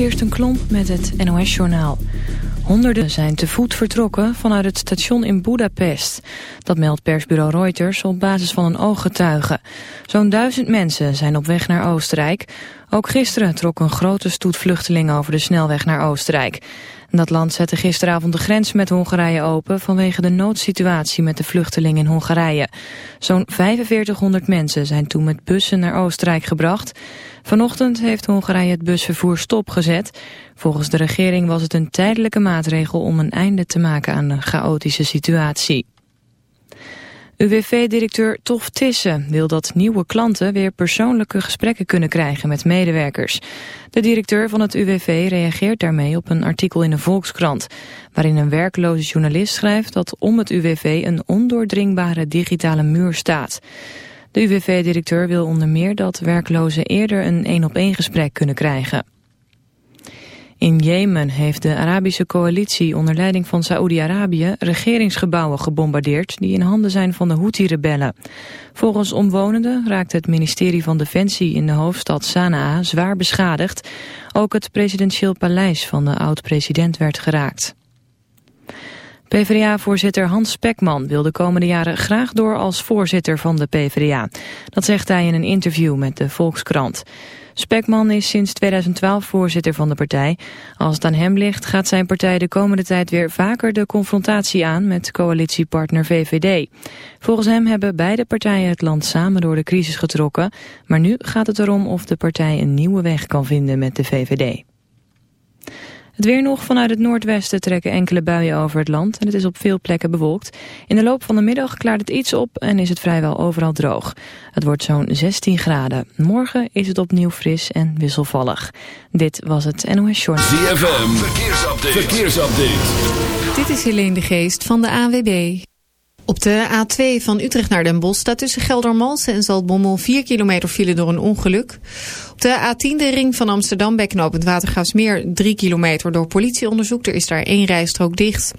Kirsten Klomp met het NOS-journaal. Honderden zijn te voet vertrokken vanuit het station in Budapest. Dat meldt persbureau Reuters op basis van een ooggetuige. Zo'n duizend mensen zijn op weg naar Oostenrijk. Ook gisteren trok een grote stoet vluchtelingen over de snelweg naar Oostenrijk. Dat land zette gisteravond de grens met Hongarije open vanwege de noodsituatie met de vluchtelingen in Hongarije. Zo'n 4500 mensen zijn toen met bussen naar Oostenrijk gebracht. Vanochtend heeft Hongarije het busvervoer stopgezet. Volgens de regering was het een tijdelijke maatregel om een einde te maken aan de chaotische situatie. UWV-directeur Tof Tissen wil dat nieuwe klanten weer persoonlijke gesprekken kunnen krijgen met medewerkers. De directeur van het UWV reageert daarmee op een artikel in de Volkskrant, waarin een werkloze journalist schrijft dat om het UWV een ondoordringbare digitale muur staat. De UWV-directeur wil onder meer dat werklozen eerder een één-op-één gesprek kunnen krijgen. In Jemen heeft de Arabische coalitie onder leiding van Saoedi-Arabië regeringsgebouwen gebombardeerd die in handen zijn van de Houthi-rebellen. Volgens omwonenden raakt het ministerie van Defensie in de hoofdstad Sanaa zwaar beschadigd. Ook het presidentieel paleis van de oud-president werd geraakt. PvdA-voorzitter Hans Spekman wil de komende jaren graag door als voorzitter van de PvdA. Dat zegt hij in een interview met de Volkskrant. Spekman is sinds 2012 voorzitter van de partij. Als het aan hem ligt gaat zijn partij de komende tijd weer vaker de confrontatie aan met coalitiepartner VVD. Volgens hem hebben beide partijen het land samen door de crisis getrokken. Maar nu gaat het erom of de partij een nieuwe weg kan vinden met de VVD. Het weer nog vanuit het noordwesten trekken enkele buien over het land en het is op veel plekken bewolkt. In de loop van de middag klaart het iets op en is het vrijwel overal droog. Het wordt zo'n 16 graden. Morgen is het opnieuw fris en wisselvallig. Dit was het NOS Short. ZFM, verkeersupdate. verkeersupdate. Dit is Helene de Geest van de AWB. Op de A2 van Utrecht naar Den Bosch staat tussen Geldermalsen en Zaltbommel 4 kilometer file door een ongeluk. Op de A10 de ring van Amsterdam bij knooppunt Watergraafsmeer 3 kilometer door politieonderzoek. Er is daar één rijstrook dicht.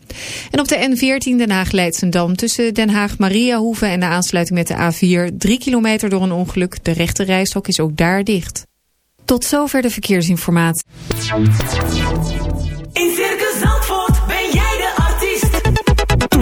En op de N14 Den Haag Leidsendam tussen Den Haag Mariahoeve en de aansluiting met de A4 3 kilometer door een ongeluk. De rechte rijstrook is ook daar dicht. Tot zover de verkeersinformatie. In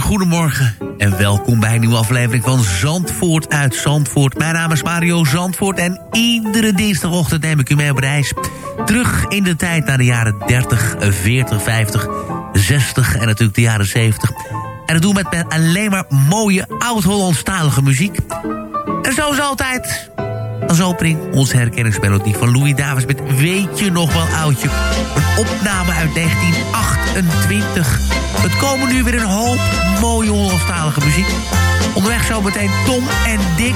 Goedemorgen en welkom bij een nieuwe aflevering van Zandvoort uit Zandvoort. Mijn naam is Mario Zandvoort en iedere dinsdagochtend neem ik u mee op reis. Terug in de tijd naar de jaren 30, 40, 50, 60 en natuurlijk de jaren 70. En dat doen we met, met alleen maar mooie oud-Hollandstalige muziek. En zoals altijd, als opening onze herkenningsmelodie van Louis Davis met Weet je nog wel oudje? Een opname uit 1928. Het komen nu weer een hoop mooie Hollandstalige muziek. Onderweg zo meteen Tom en Dick.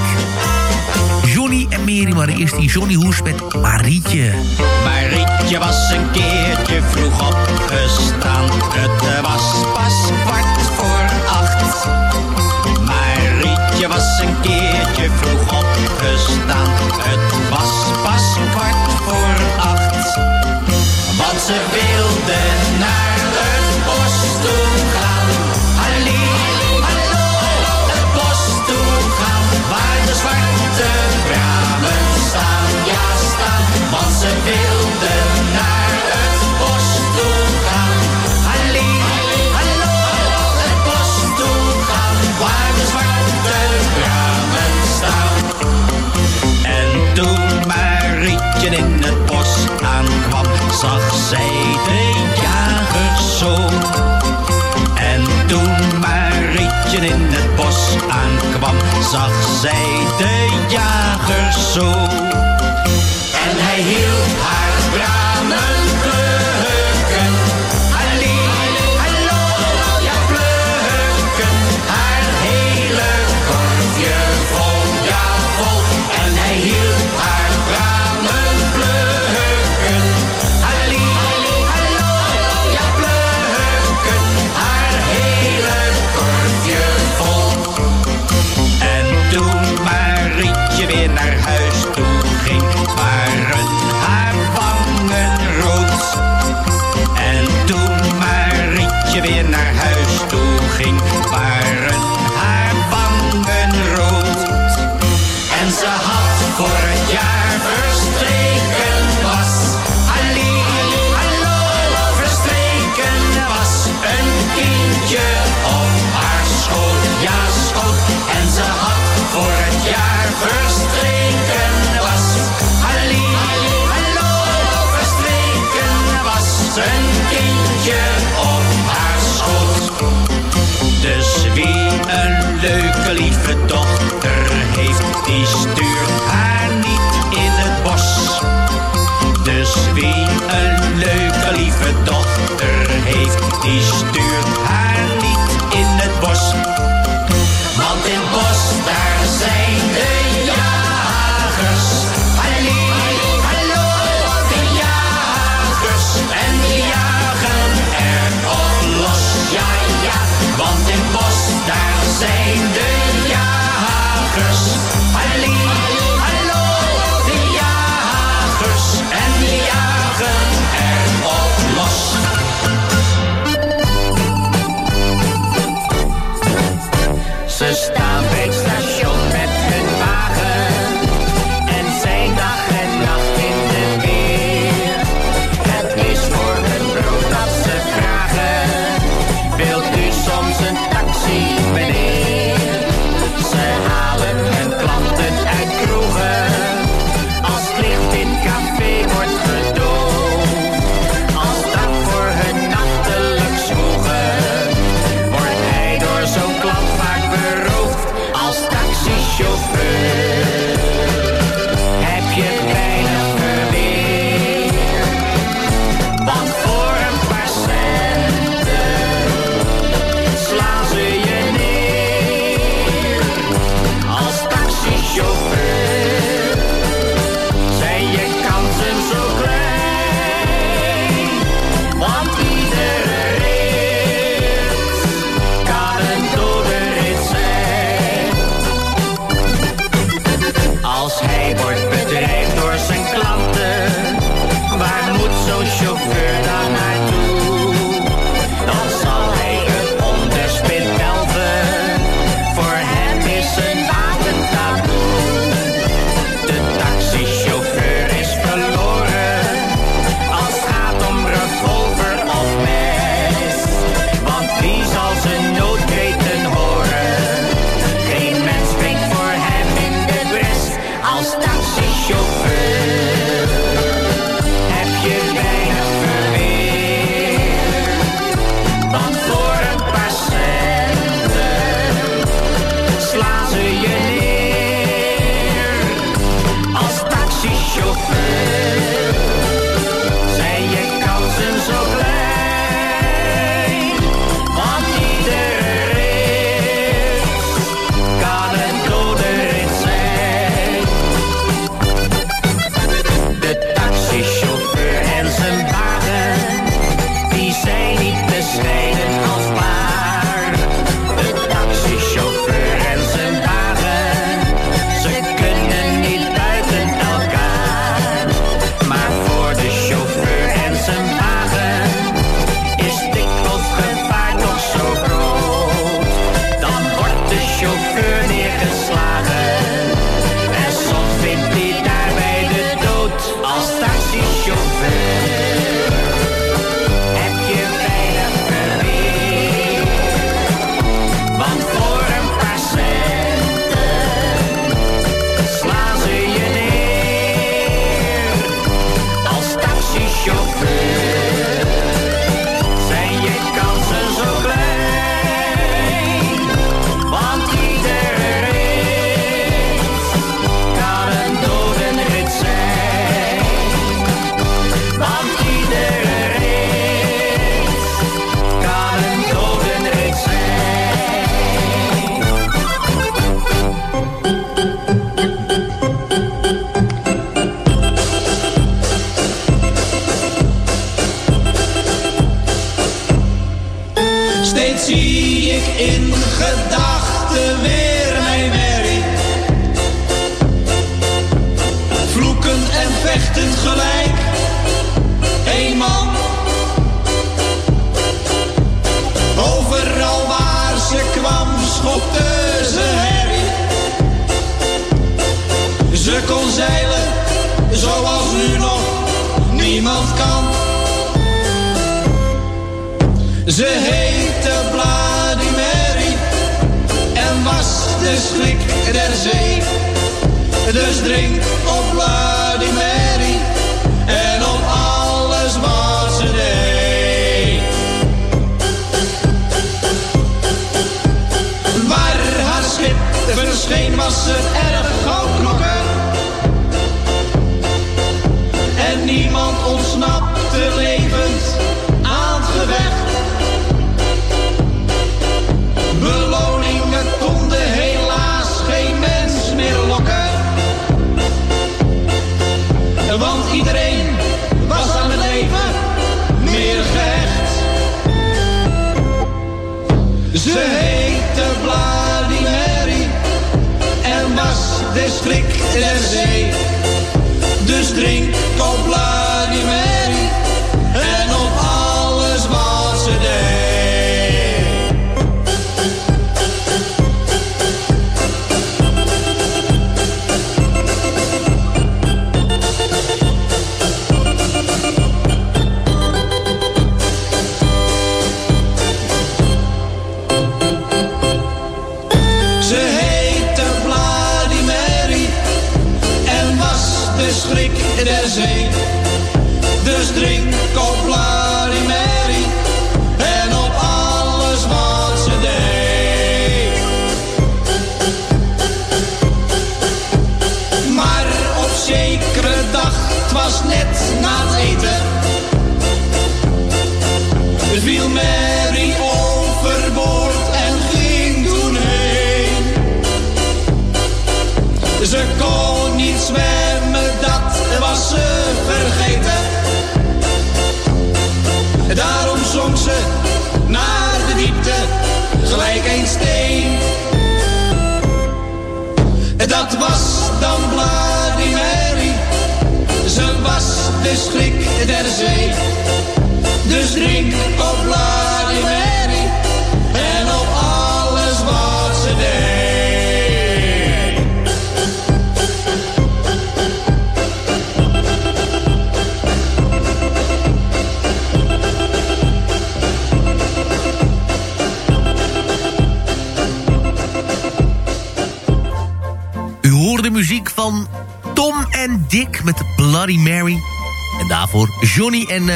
Johnny en Mary, maar eerst die Johnny Hoes met Marietje. Marietje was een keertje vroeg opgestaan. Het was pas kwart voor. Marietje was een keertje vroeg opgestaan. Het was pas kwart voor acht. Want ze zag zij de jager zo. En hij hield haar Lieve dochter heeft, die stuurt haar niet in het bos. Dus wie een leuke lieve dochter heeft, die stuurt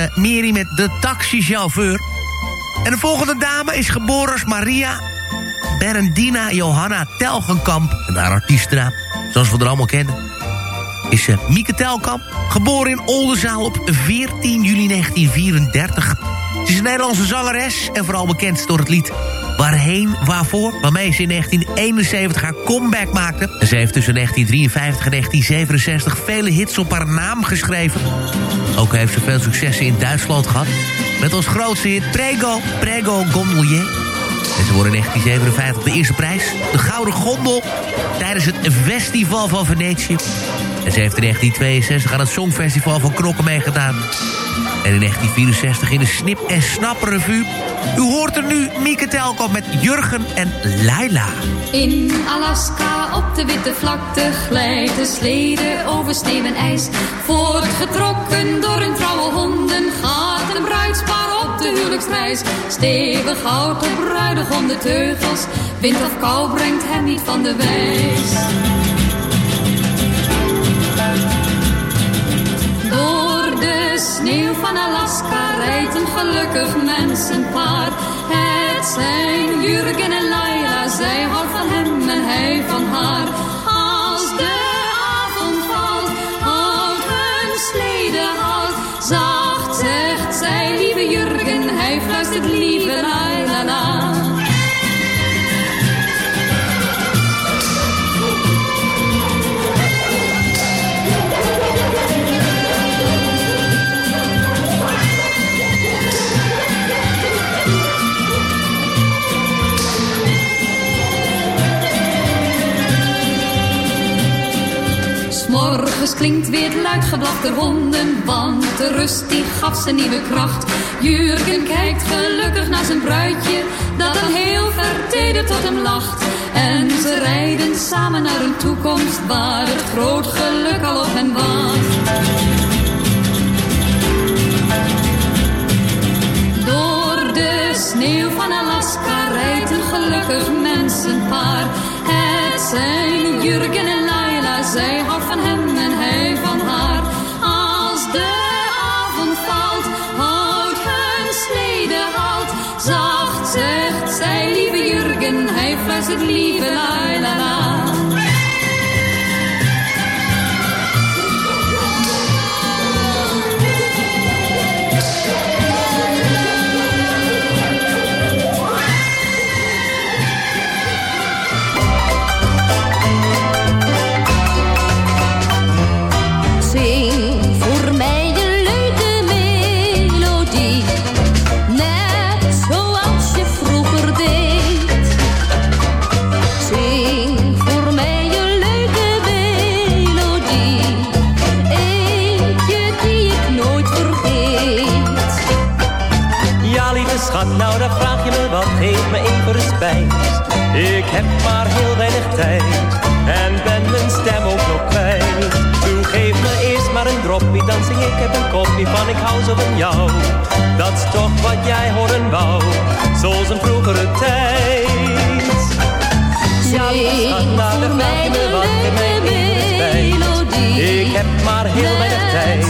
Eh, Mary met de taxichauffeur. En de volgende dame is geboren als Maria Berendina Johanna Telgenkamp. En haar artiestennaam, zoals we er allemaal kennen, is uh, Mieke Telkamp. Geboren in Oldenzaal op 14 juli 1934. Ze is een Nederlandse zangeres en vooral bekend door het lied Waarheen, Waarvoor... waarmee ze in 1971 haar comeback maakte. En ze heeft tussen 1953 en 1967 vele hits op haar naam geschreven. Ook heeft ze veel successen in Duitsland gehad. Met als grootste hit Prego, Prego Gondolier. En ze won in 1957 de eerste prijs, de Gouden Gondel... tijdens het Festival van Venetië. En ze heeft in 1962 aan het Songfestival van Knokken meegedaan. En in 1964 in de Snip en Snap Revue. U hoort er nu Mieke Telkamp met Jurgen en Laila. In Alaska op de witte vlakte glijdt de slede over sneeuw en ijs. Voortgetrokken door hun trouwe honden gaat een bruidspaar op de huwelijksreis. Stevig houdt de bruidegom de teugels. Wind of kou brengt hem niet van de wijs. Door de sneeuw van Alaska rijdt een gelukkig mensenpaar. Het zijn Jurgen en Laila, zij houdt van hem en hij van haar. Als de avond valt, houdt hun slede halt. Zacht zegt zij, lieve Jurgen, hij fluistert lieve Laila. Morgens klinkt weer het luidgeblaf der honden, want de rust die gaf ze nieuwe kracht. Jurgen kijkt gelukkig naar zijn bruidje, dat een heel vertederd tot hem lacht. En ze rijden samen naar een toekomst, waar het groot geluk al op hen wacht. Door de sneeuw van Alaska rijdt een gelukkig mensenpaar. Het zijn Jurgen en zij houdt van hem en hij van haar. Als de avond valt, houdt hun slede halt. Zacht zegt zij, lieve Jurgen, hij fluistert lieve. La. Kopje van ik hou zo van jou. Dat is toch wat jij horen wou, zoals een vroegere tijd. Ja, schat, je me wat, even respijt. Ik heb maar heel weinig tijd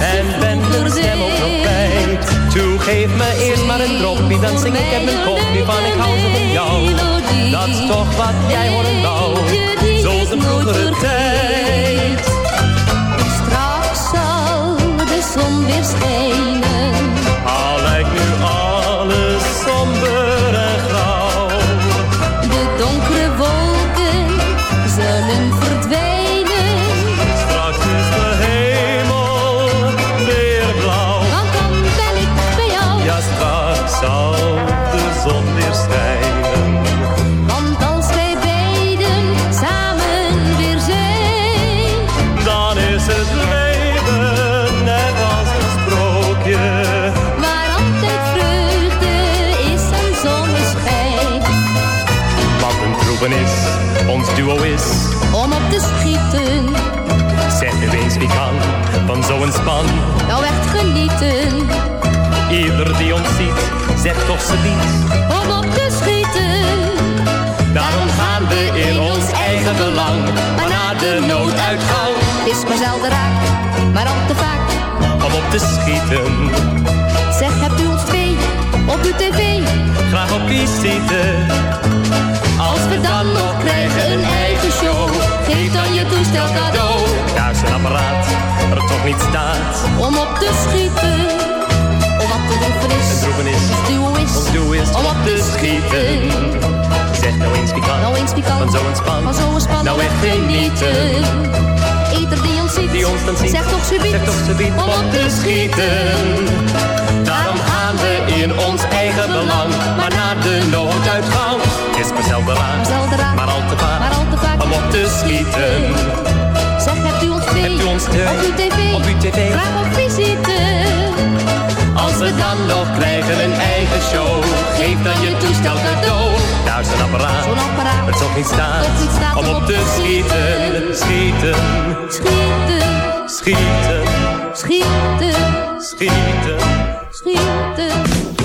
en ben mijn stem ook nog kwijt. Toe geef me eerst maar een droppie, dan zing ik heb een kopje van ik hou zo van jou. Dat is toch wat jij horen wou, zoals een vroegere tijd. Zo'n span. nou echt genieten. Ieder die ons ziet, zegt toch ze niet. Om op te schieten. Daarom gaan we in ons eigen belang. Maar na de nooduitgang, is maar zelden raak, maar al te vaak. om op te schieten. Zeg, hebt u ons twee op uw tv? Graag op wie zitten. Als we dan nog krijgen een eigen show, geef dan je toestel cadeau. Daar is een apparaat, er toch niet staat. Om op te schieten, of wat te roepen is. Een droeven is, Ons duo is, om op te schieten. Zeg nou eens wie kan, nou eens pikant, van zo'n span. van zo'n span. Nou echt genieten. Ieder die ons ziet, Die ons dan ziet, zegt toch subiet, zegt toch subiet om op te schieten. Daarom gaan we in ons eigen belang, maar na de nooduitgang is Zelden raar, maar al te vaak, maar al te vaak. om op te schieten. Zeg, hebt u ons twee Hebt u ons op uw tv? op uw tv? Graag op visite. Als we dan nog krijgen een eigen show, geef dan je toestel cadeau. Daar is een apparaat, Zo'n apparaat, het toch niet staat om op te schieten, schieten, Schieten, schieten, schieten, schieten. schieten.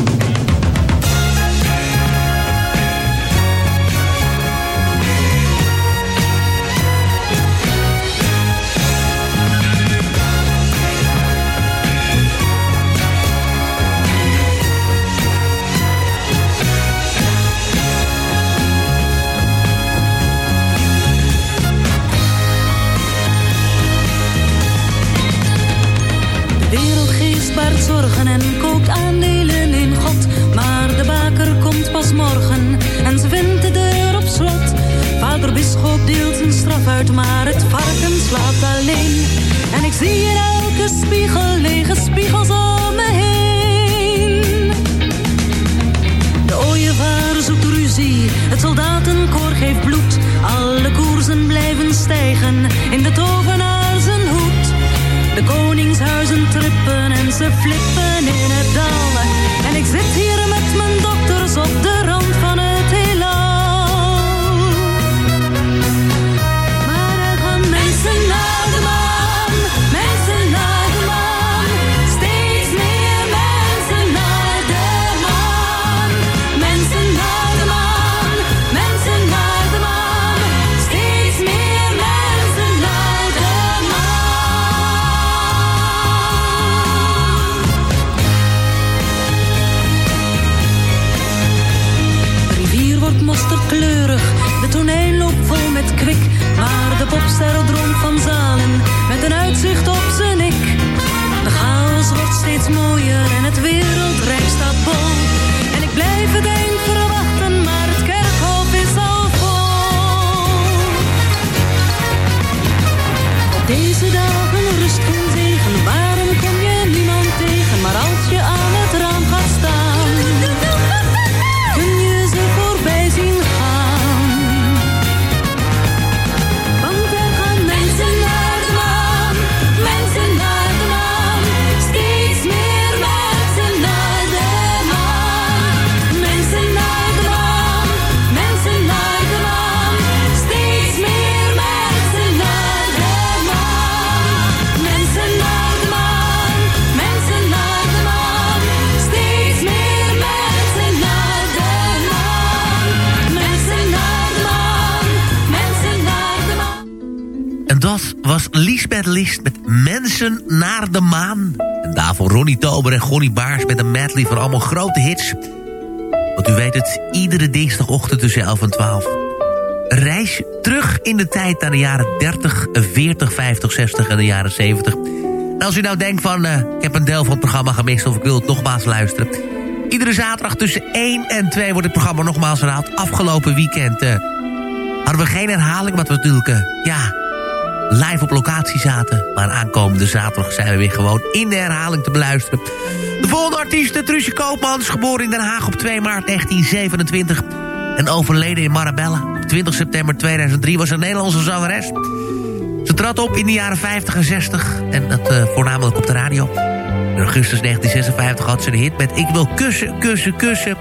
Popster Met Mensen naar de Maan. En daarvoor Ronnie Tober en Gonnie Baars met een medley van allemaal grote hits. Want u weet het, iedere dinsdagochtend tussen 11 en 12. Een reis terug in de tijd naar de jaren 30, 40, 50, 60 en de jaren 70. En als u nou denkt van, eh, ik heb een deel van het programma gemist... of ik wil het nogmaals luisteren... Iedere zaterdag tussen 1 en 2 wordt het programma nogmaals herhaald. Afgelopen weekend eh, hadden we geen herhaling... omdat we natuurlijk, eh, ja, live op locatie zaten. Maar aankomende zaterdag zijn we weer gewoon in de herhaling te beluisteren. De volgende artiest, eh, Truusje Koopmans, geboren in Den Haag op 2 maart 1927... en overleden in Marabella op 20 september 2003... was een Nederlandse zangeres. Ze trad op in de jaren 50 en 60 en dat eh, voornamelijk op de radio. In augustus 1956 had ze de hit met Ik wil kussen, kussen, kussen...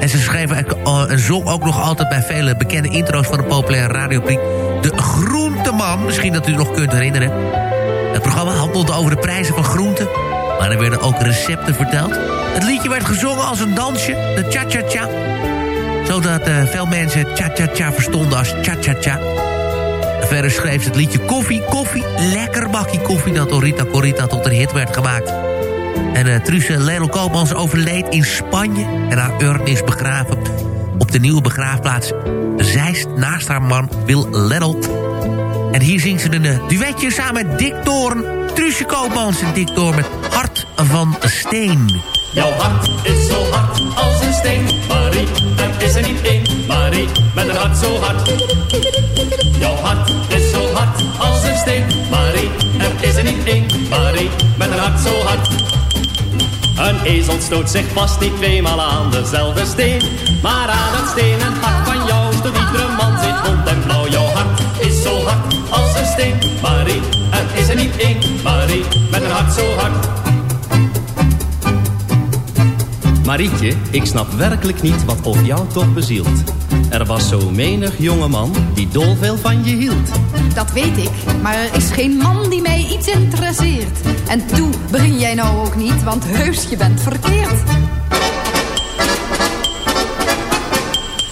En ze schreef ook- en zong ook nog altijd bij vele bekende intro's van de populaire radiopriek. De Groenteman, misschien dat u nog kunt herinneren. Het programma handelde over de prijzen van groenten. Maar er werden ook recepten verteld. Het liedje werd gezongen als een dansje, de cha-cha-cha. Zodat eh, veel mensen cha-cha-cha verstonden als cha-cha-cha. Verder schreef ze het liedje Koffie, Koffie, lekker bakje koffie... dat door Rita Corita tot een hit werd gemaakt. En uh, Truus Lelo Koopmans overleed in Spanje... en haar urn is begraven op de nieuwe begraafplaats Zeist... naast haar man Wil Leddel. En hier zingt ze een eh, duetje samen met Dick Doorn. Truusje Koopmans en Dick Doorn met Hart van Steen. Jouw hart is zo hard als een steen, Marie. Er is er niet één, Marie, met een hart zo hard. Jouw hart is zo hard als een steen, Marie. Er is er niet één, Marie, met een hart zo hard. Een ezel stoot zich vast niet tweemaal aan dezelfde steen. Maar aan het stenen hart van jou stoot iedere man zit rond en blauw. Jouw hart is zo hard als een steen, Marie. Er is er niet één, Marie, met een hart zo hard. Marietje, ik snap werkelijk niet wat of jou toch bezielt. Er was zo menig jongeman die dol veel van je hield. Dat weet ik, maar er is geen man die mij iets interesseert. En toe begin jij nou ook niet, want heus, je bent verkeerd.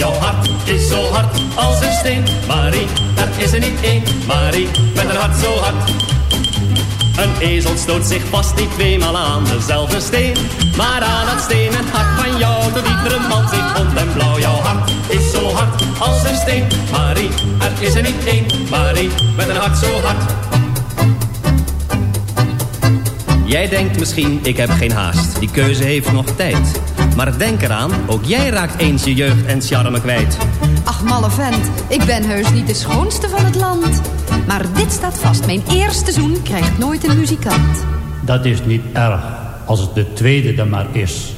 Jouw hart is zo hard als een steen, Marie. Er is er niet één, Marie, met een hart zo hard. Een ezel stoot zich vast niet tweemaal aan dezelfde steen. Maar aan het stenen hart van jou, tot iedere man zit rond en blauw. Jouw hart is zo hard als een steen, Marie. Er is er niet één, Marie, met een hart zo hard. Jij denkt misschien, ik heb geen haast. Die keuze heeft nog tijd. Maar denk eraan, ook jij raakt eens je jeugd en charme kwijt. Ach, malle vent, ik ben heus niet de schoonste van het land. Maar dit staat vast, mijn eerste zoen krijgt nooit een muzikant. Dat is niet erg, als het de tweede dan maar is.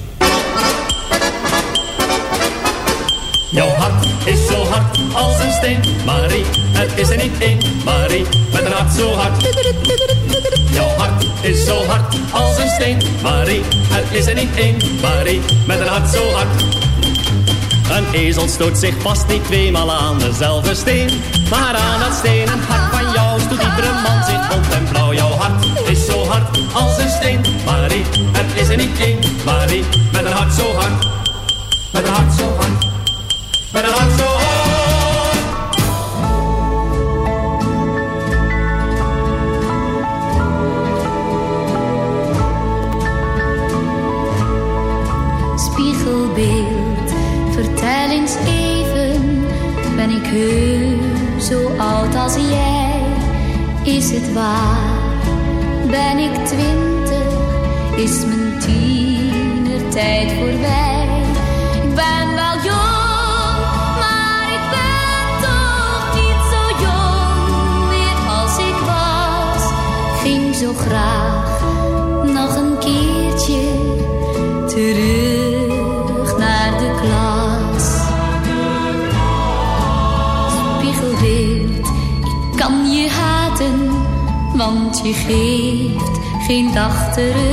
Jouw hart is zo hard als een steen, Marie. Het is er niet één, Marie, met een hart zo hard. Jouw hart is zo hard als een steen, Marie. Het is er niet één, Marie, met een hart zo hard. Een ezel stoot zich vast niet tweemaal aan dezelfde steen. Maar aan dat stenen hart van jou stoot iedere man zich rond en blauw. Jouw hart is zo hard als een steen, Marie. Het is er niet één, Marie, met een hart zo hard. Met een hart zo hard. Geen dag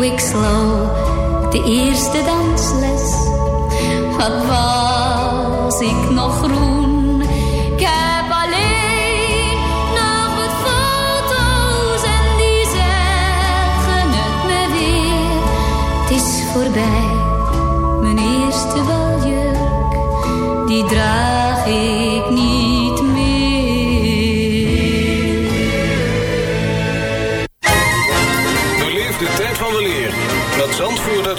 Quick, slow, de eerste dansles. Wat was ik nog groen? Ik heb alleen nog wat foto's en die zeggen het me weer. Het is voorbij, mijn eerste baljurk, die draag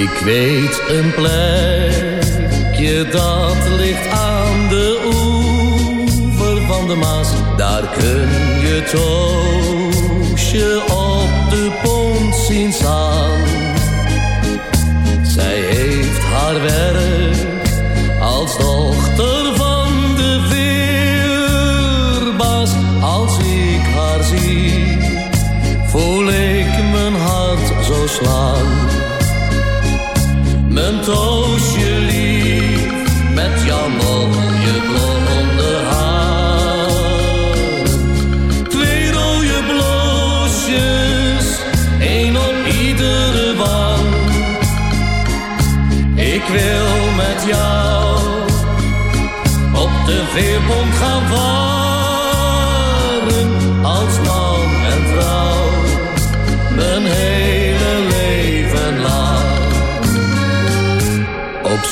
Ik weet een plekje dat ligt aan de oever van de Maas. Daar kun je Toosje op de pont zien staan. Zij heeft haar werk als dochter van de veerbaas. Als ik haar zie, voel ik mijn hart zo slaan.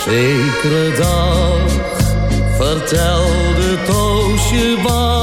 Zekere dag. Vertelde Toosje wat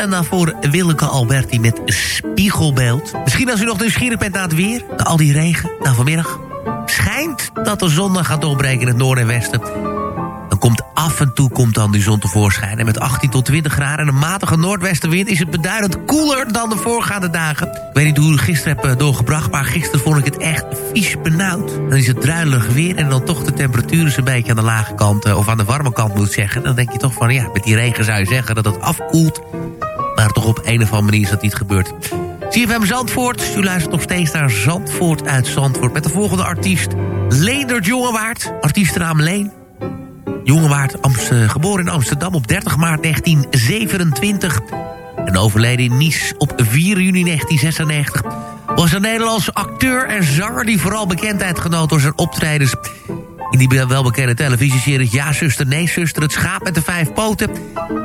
en daarvoor Willeke Alberti met Spiegelbeeld. Misschien als u nog nieuwsgierig bent naar het weer... al die regen, nou vanmiddag... schijnt dat de zon dan gaat doorbreken in het noorden en westen... dan komt af en toe komt dan die zon tevoorschijn... en met 18 tot 20 graden en een matige noordwestenwind... is het beduidend koeler dan de voorgaande dagen. Ik weet niet hoe u gisteren hebt eh, doorgebracht... maar gisteren vond ik het echt vies benauwd. Dan is het druilig weer en dan toch de temperatuur is een beetje aan de lage kant... eh, of aan de warme kant moet zeggen. Dan denk je toch van, ja, met die regen zou je zeggen dat het afkoelt... maar toch op een of andere manier is dat niet gebeurd. CFM Zandvoort, u luistert nog steeds naar Zandvoort uit Zandvoort... met de volgende artiest, Leendert Jongewaard, artiestennaam Leen... Jongewaard, geboren in Amsterdam op 30 maart 1927... en overleden in Nice op 4 juni 1996... was een Nederlandse acteur en zanger... die vooral bekendheid genoot door zijn optredens... in die welbekende televisieseries Ja, zuster, nee, zuster... Het schaap met de vijf poten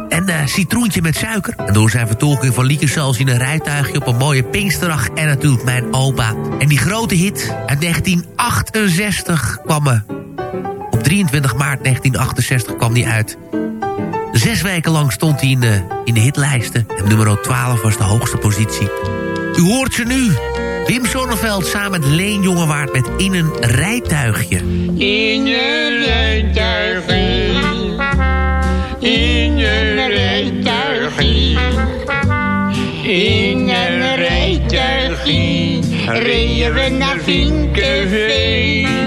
en eh, Citroentje met suiker. En door zijn vertolking van liedjes zoals in een rijtuigje... op een mooie Pinksterdag en natuurlijk Mijn Opa. En die grote hit uit 1968 kwam... eh, op 23 maart 1968 kwam die uit. Zes weken lang stond hij in in de hitlijsten. En nummer 12 was de hoogste positie. U hoort ze nu. Wim Sonneveld samen met Leen Jongewaard met In een rijtuigje. In een rijtuigje, in een rijtuigje, in een rijtuigje, reden we naar Vinkenveen.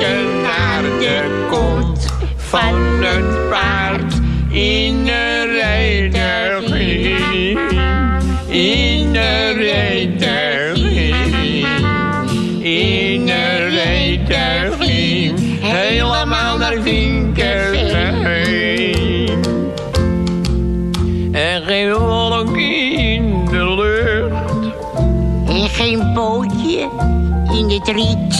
Kijken naar de kont van het paard in een rijtuigje. In een rijtuigje. In een rijtuigje. Helemaal naar Vinkenveen. En geen wolk in de lucht. En geen bootje in het riet.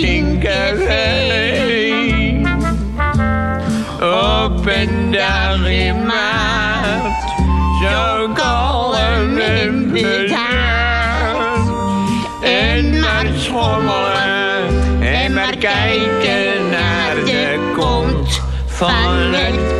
linkerveen. Op en daar in maart, zo kalm en bedaard. En maar schommelen en maar kijken naar de kont van het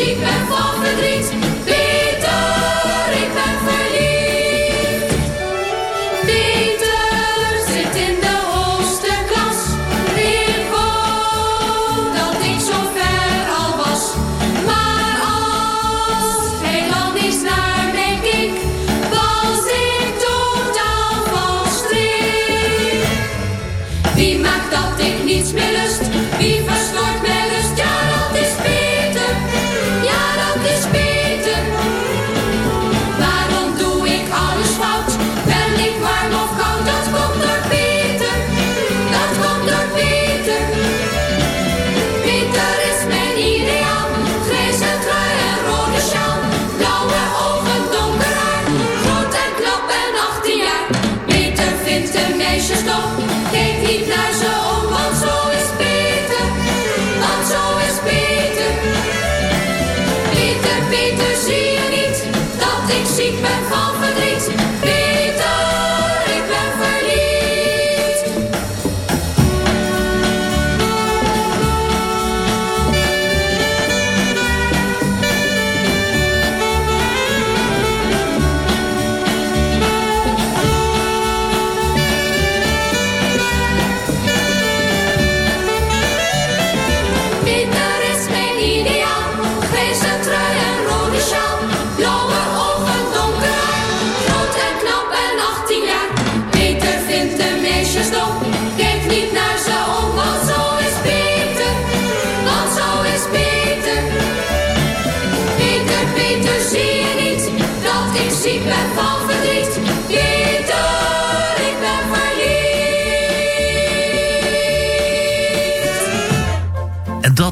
Sheep and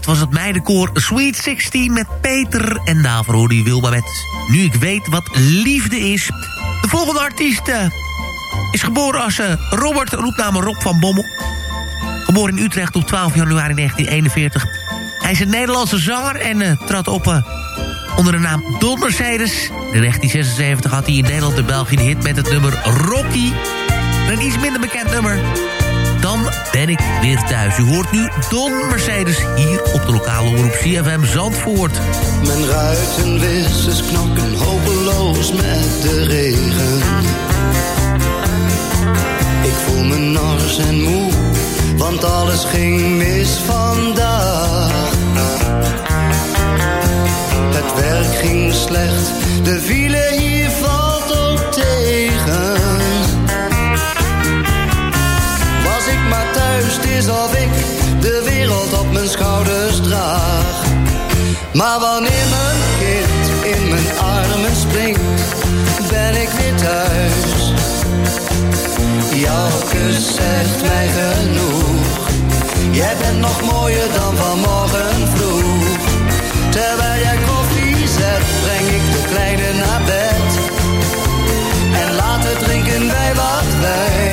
was het meidenkoor Sweet 16 met Peter. En daarvoor hoorde Wilma met Nu ik weet wat liefde is. De volgende artiest eh, is geboren als eh, Robert, roepnaam Rob van Bommel. Geboren in Utrecht op 12 januari 1941. Hij is een Nederlandse zanger en eh, trad op onder de naam Don Mercedes. In 1976 had hij in Nederland en België de hit met het nummer Rocky. Een iets minder bekend nummer dan ben ik weer thuis. U hoort nu Don Mercedes hier op de lokale omroep CFM Zandvoort. Mijn ruiten ruitenwissers knokken hopeloos met de regen. Ik voel me nors en moe, want alles ging mis vandaag. Het werk ging slecht, de vielen hier is of ik de wereld op mijn schouders draag. Maar wanneer mijn kind in mijn armen springt, ben ik weer thuis. Jouw kus zegt mij genoeg. Jij bent nog mooier dan vanmorgen vroeg. Terwijl jij koffie zet, breng ik de kleine naar bed. En later drinken wij wat wij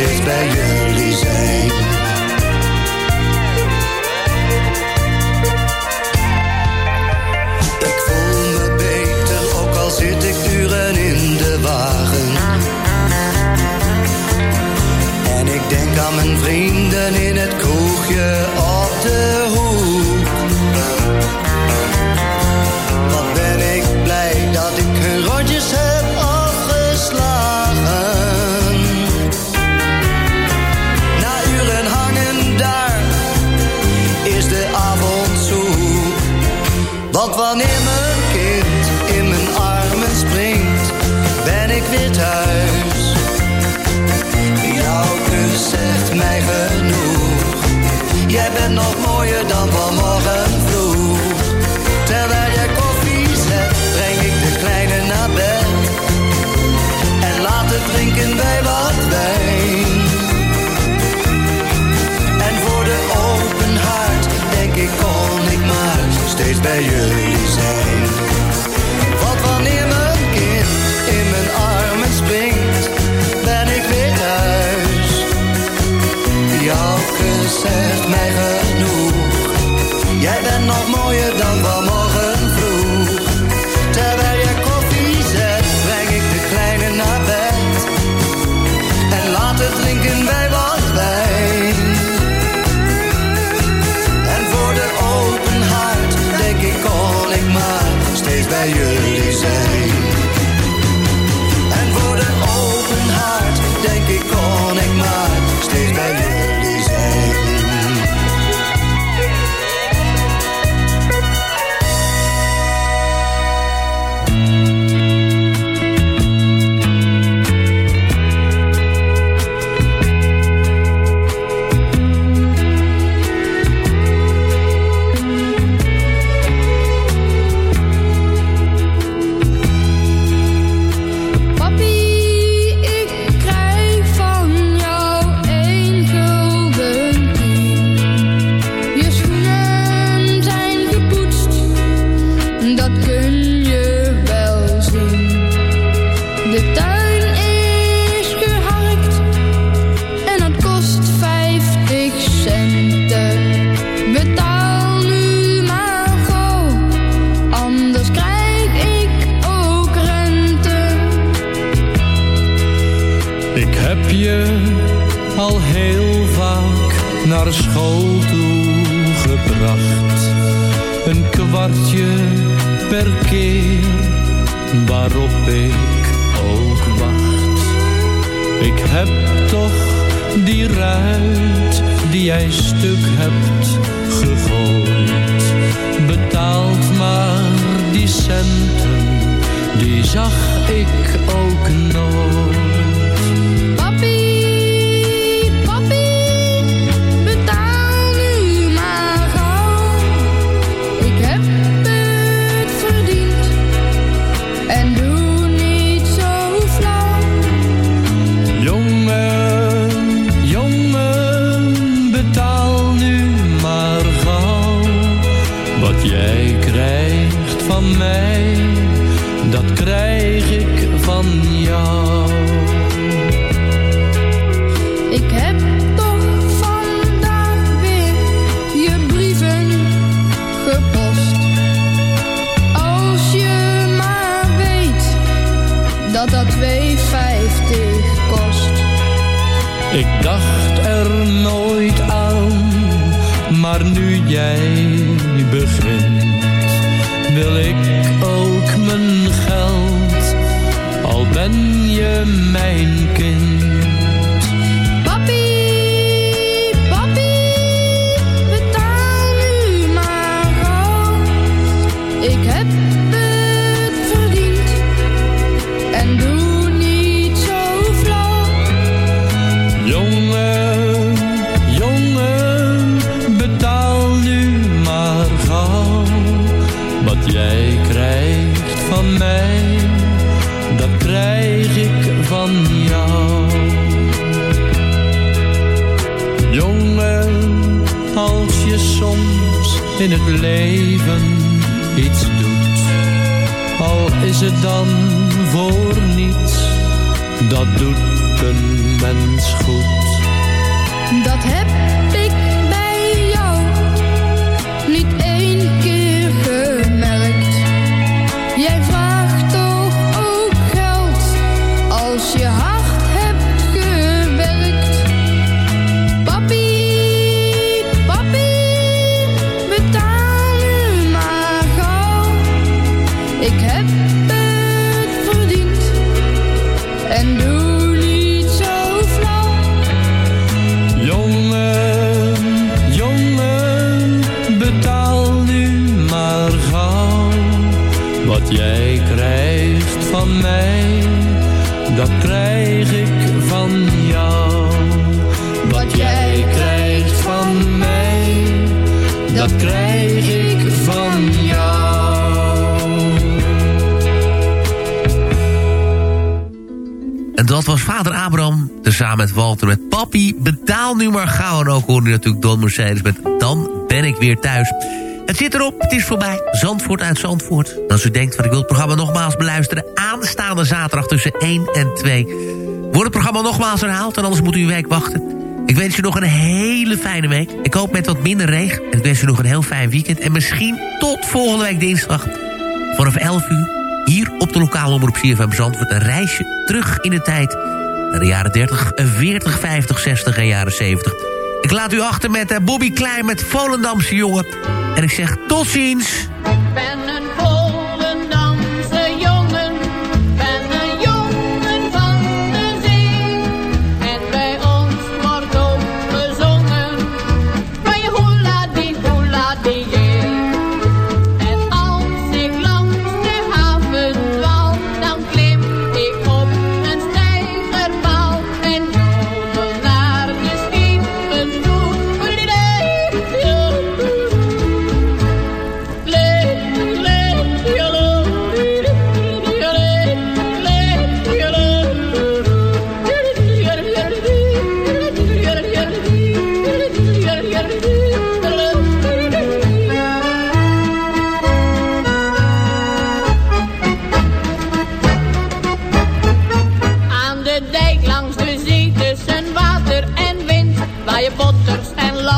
It's better. bij jullie zijn. Want wanneer mijn kind in mijn armen springt, ben ik weer thuis. Jouw kus zegt mij steeds ben je betaal nu maar gauw. Wat jij krijgt van mij, dat krijg ik van jou. Wat jij krijgt van mij, dat krijg ik van jou. En dat was vader Abraham, tezamen met Walter met Papi. Betaal nu maar gauw. En ook hoor nu natuurlijk Don Mercedes met Dan ben ik weer thuis. Het zit erop, het is voorbij. Zandvoort uit Zandvoort. Als u denkt, wat ik wil het programma nogmaals beluisteren... aanstaande zaterdag tussen 1 en 2... wordt het programma nogmaals herhaald... en anders moet u een week wachten. Ik wens u nog een hele fijne week. Ik hoop met wat minder regen. En ik wens u nog een heel fijn weekend. En misschien tot volgende week dinsdag vanaf 11 uur... hier op de lokale omroep CFM Zandvoort... een reisje terug in de tijd... naar de jaren 30, 40, 50, 60 en jaren 70... Ik laat u achter met eh, Bobby Klein met Volendamse jongen. En ik zeg tot ziens.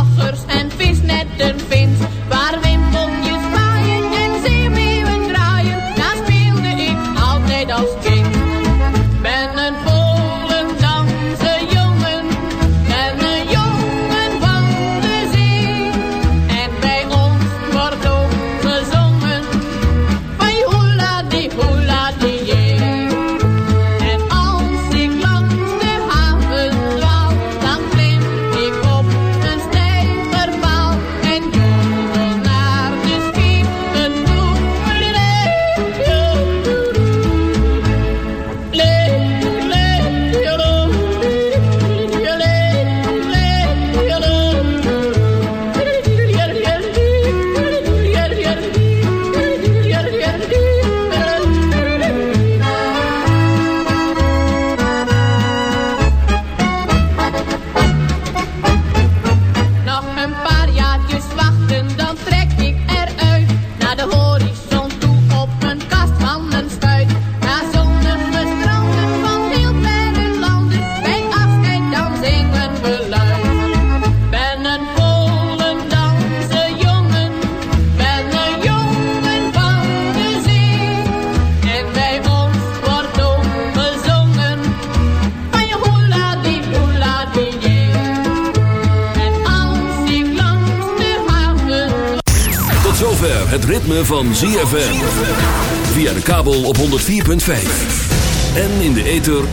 En lachers en